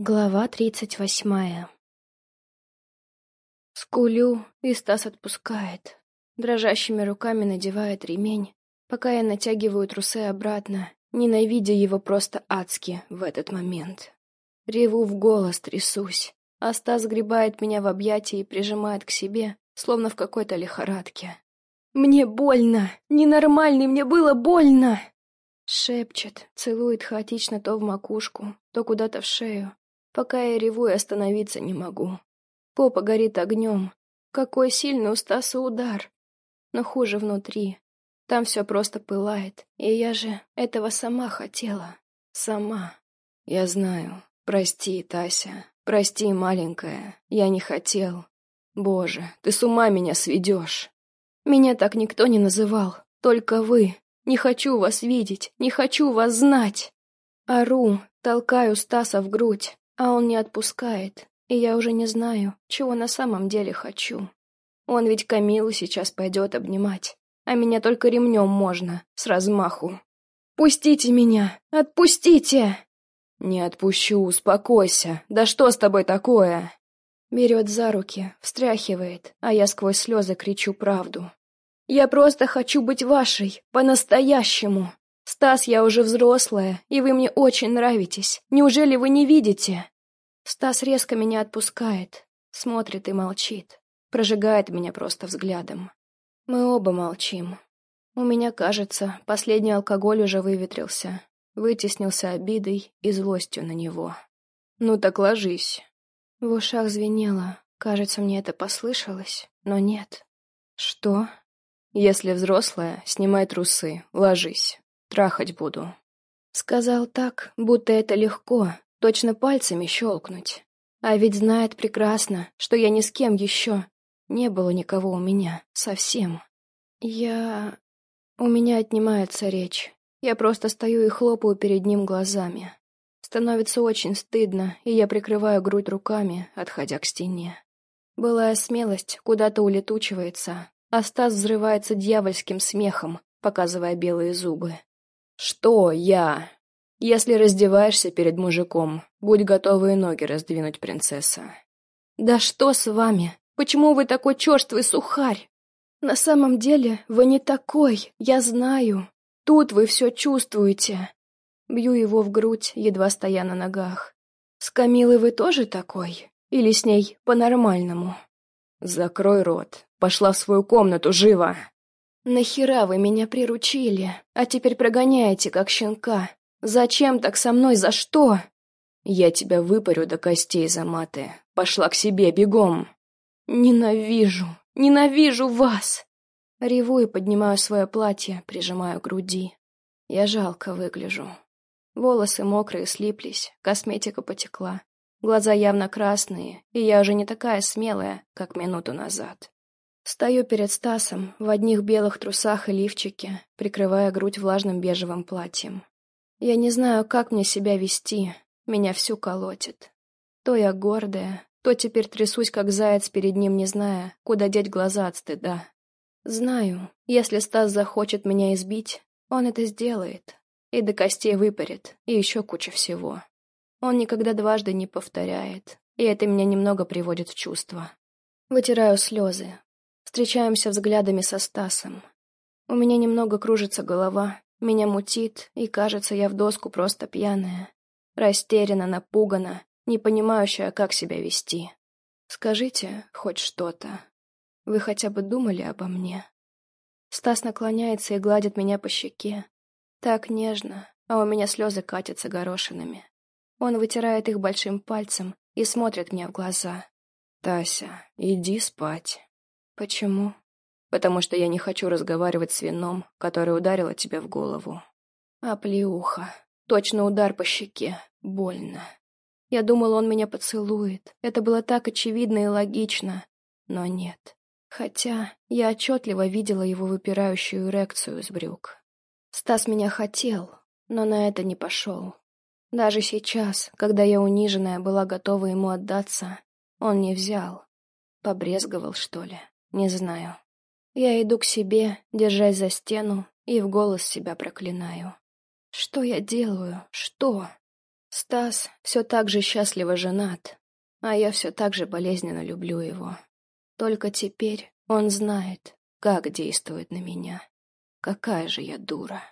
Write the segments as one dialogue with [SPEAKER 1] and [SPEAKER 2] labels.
[SPEAKER 1] Глава тридцать восьмая Скулю, и Стас отпускает. Дрожащими руками надевает ремень, пока я натягиваю трусы обратно, ненавидя его просто адски в этот момент. Реву в голос, трясусь, а Стас гребает меня в объятия и прижимает к себе, словно в какой-то лихорадке. «Мне больно! Ненормальный, мне было больно!» Шепчет, целует хаотично то в макушку, то куда-то в шею, пока я реву и остановиться не могу. Попа горит огнем. Какой сильный у Стаса удар. Но хуже внутри. Там все просто пылает, и я же этого сама хотела. Сама. Я знаю. Прости, Тася. Прости, маленькая. Я не хотел. Боже, ты с ума меня сведешь. Меня так никто не называл. Только вы. Не хочу вас видеть. Не хочу вас знать. Ору, толкаю Стаса в грудь. А он не отпускает, и я уже не знаю, чего на самом деле хочу. Он ведь Камилу сейчас пойдет обнимать, а меня только ремнем можно, с размаху. «Пустите меня! Отпустите!» «Не отпущу, успокойся. Да что с тобой такое?» Берет за руки, встряхивает, а я сквозь слезы кричу правду. «Я просто хочу быть вашей, по-настоящему. «Стас, я уже взрослая, и вы мне очень нравитесь. Неужели вы не видите?» Стас резко меня отпускает, смотрит и молчит, прожигает меня просто взглядом. Мы оба молчим. У меня, кажется, последний алкоголь уже выветрился, вытеснился обидой и злостью на него. «Ну так ложись». В ушах звенело, кажется, мне это послышалось, но нет. «Что?» «Если взрослая, снимай трусы, ложись». Трахать буду. Сказал так, будто это легко, точно пальцами щелкнуть. А ведь знает прекрасно, что я ни с кем еще. Не было никого у меня, совсем. Я... У меня отнимается речь. Я просто стою и хлопаю перед ним глазами. Становится очень стыдно, и я прикрываю грудь руками, отходя к стене. Былая смелость куда-то улетучивается, а Стас взрывается дьявольским смехом, показывая белые зубы. «Что я?» «Если раздеваешься перед мужиком, будь готова и ноги раздвинуть, принцесса». «Да что с вами? Почему вы такой черствый сухарь? На самом деле вы не такой, я знаю. Тут вы все чувствуете». Бью его в грудь, едва стоя на ногах. «С Камилой вы тоже такой? Или с ней по-нормальному?» «Закрой рот. Пошла в свою комнату, живо!» «Нахера вы меня приручили, а теперь прогоняете, как щенка? Зачем так со мной, за что?» «Я тебя выпарю до костей за маты. Пошла к себе, бегом!» «Ненавижу, ненавижу вас!» Реву и поднимаю свое платье, прижимаю груди. Я жалко выгляжу. Волосы мокрые слиплись, косметика потекла. Глаза явно красные, и я уже не такая смелая, как минуту назад. Стою перед Стасом в одних белых трусах и лифчике, прикрывая грудь влажным бежевым платьем. Я не знаю, как мне себя вести, меня всю колотит. То я гордая, то теперь трясусь, как заяц перед ним, не зная, куда деть глаза от стыда. Знаю, если Стас захочет меня избить, он это сделает. И до костей выпарит, и еще куча всего. Он никогда дважды не повторяет, и это меня немного приводит в чувство. Вытираю слезы, Встречаемся взглядами со Стасом. У меня немного кружится голова, меня мутит, и кажется, я в доску просто пьяная. Растеряна, напугана, не понимающая, как себя вести. Скажите хоть что-то. Вы хотя бы думали обо мне? Стас наклоняется и гладит меня по щеке. Так нежно, а у меня слезы катятся горошинами. Он вытирает их большим пальцем и смотрит мне в глаза. «Тася, иди спать». «Почему?» «Потому что я не хочу разговаривать с вином, который ударила тебя в голову». А плеуха. Точно удар по щеке. Больно. Я думал, он меня поцелует. Это было так очевидно и логично. Но нет. Хотя я отчетливо видела его выпирающую эрекцию из брюк. Стас меня хотел, но на это не пошел. Даже сейчас, когда я униженная была готова ему отдаться, он не взял. Побрезговал, что ли? Не знаю. Я иду к себе, держась за стену, и в голос себя проклинаю. Что я делаю? Что? Стас все так же счастливо женат, а я все так же болезненно люблю его. Только теперь он знает, как действует на меня. Какая же я дура.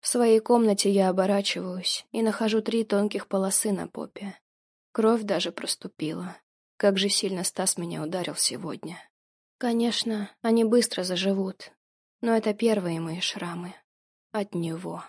[SPEAKER 1] В своей комнате я оборачиваюсь и нахожу три тонких полосы на попе. Кровь даже проступила. Как же сильно Стас меня ударил сегодня. Конечно, они быстро заживут, но это первые мои шрамы. От него.